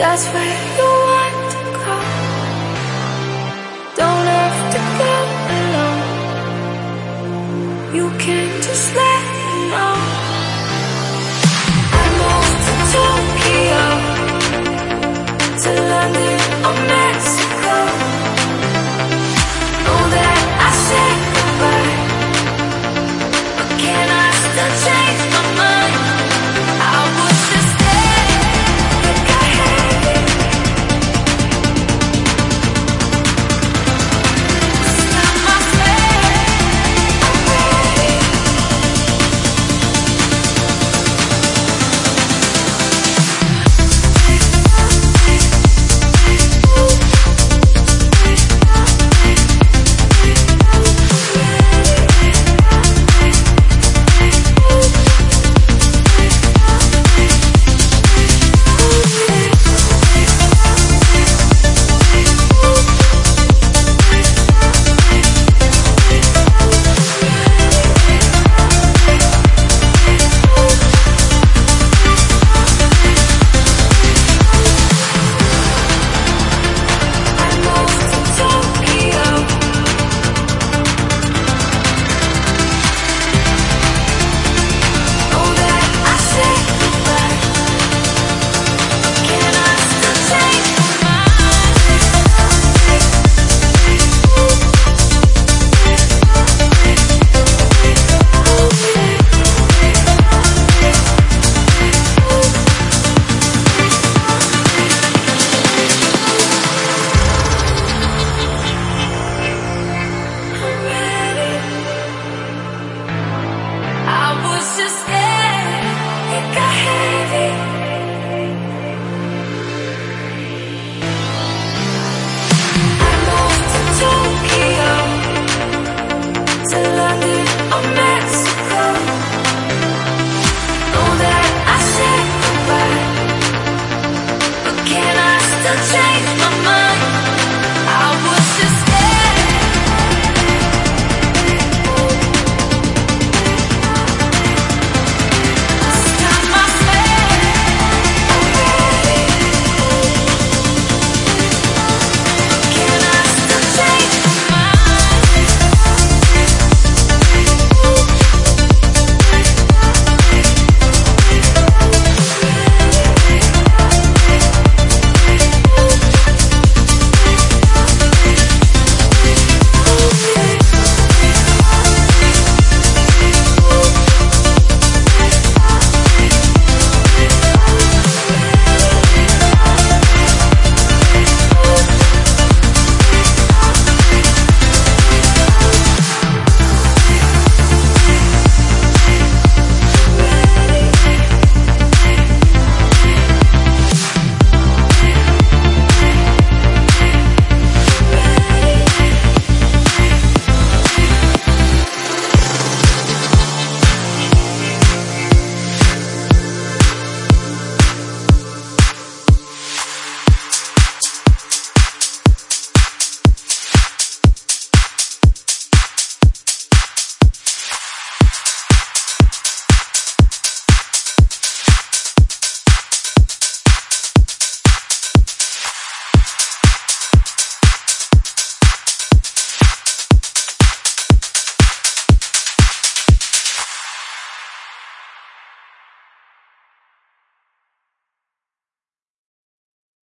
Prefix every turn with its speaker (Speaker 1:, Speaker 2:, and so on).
Speaker 1: that's where you want to go. Don't have to go alone. You can just let.